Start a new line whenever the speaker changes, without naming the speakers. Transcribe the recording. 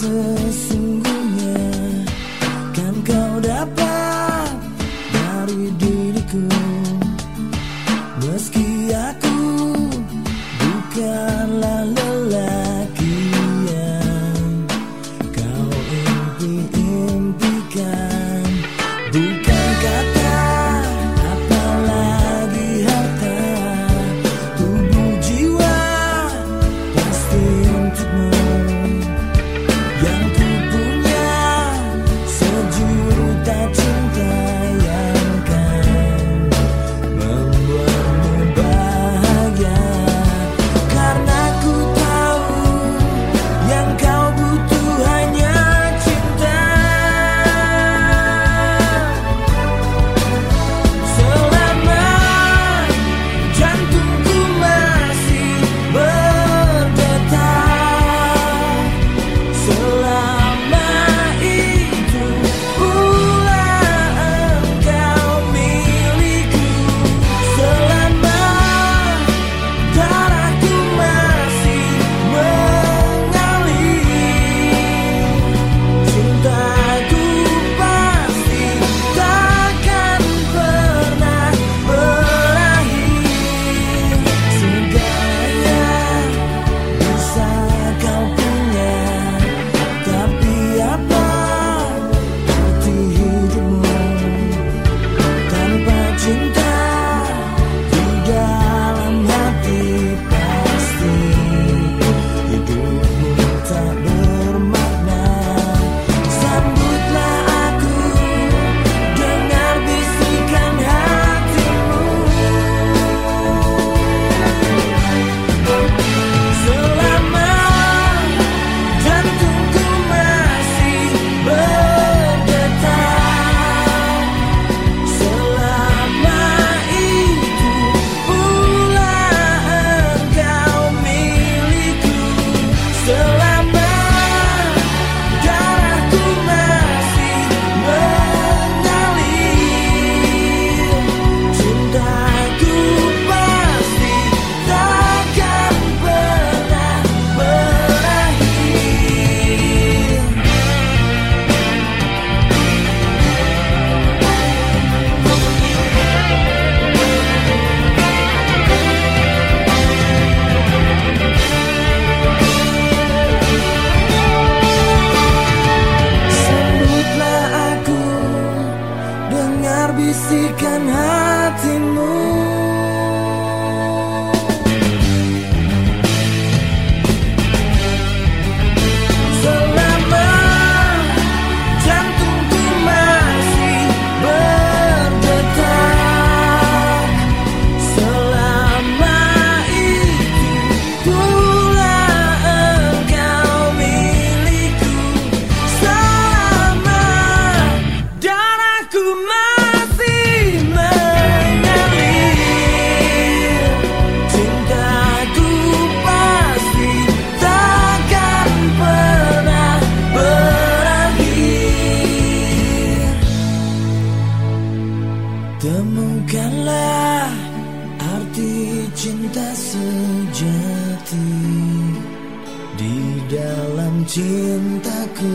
sesungguhnya Kan kau dapat dari diriku. Meski aku bukan still menanti cinta sejati di dalam cintaku.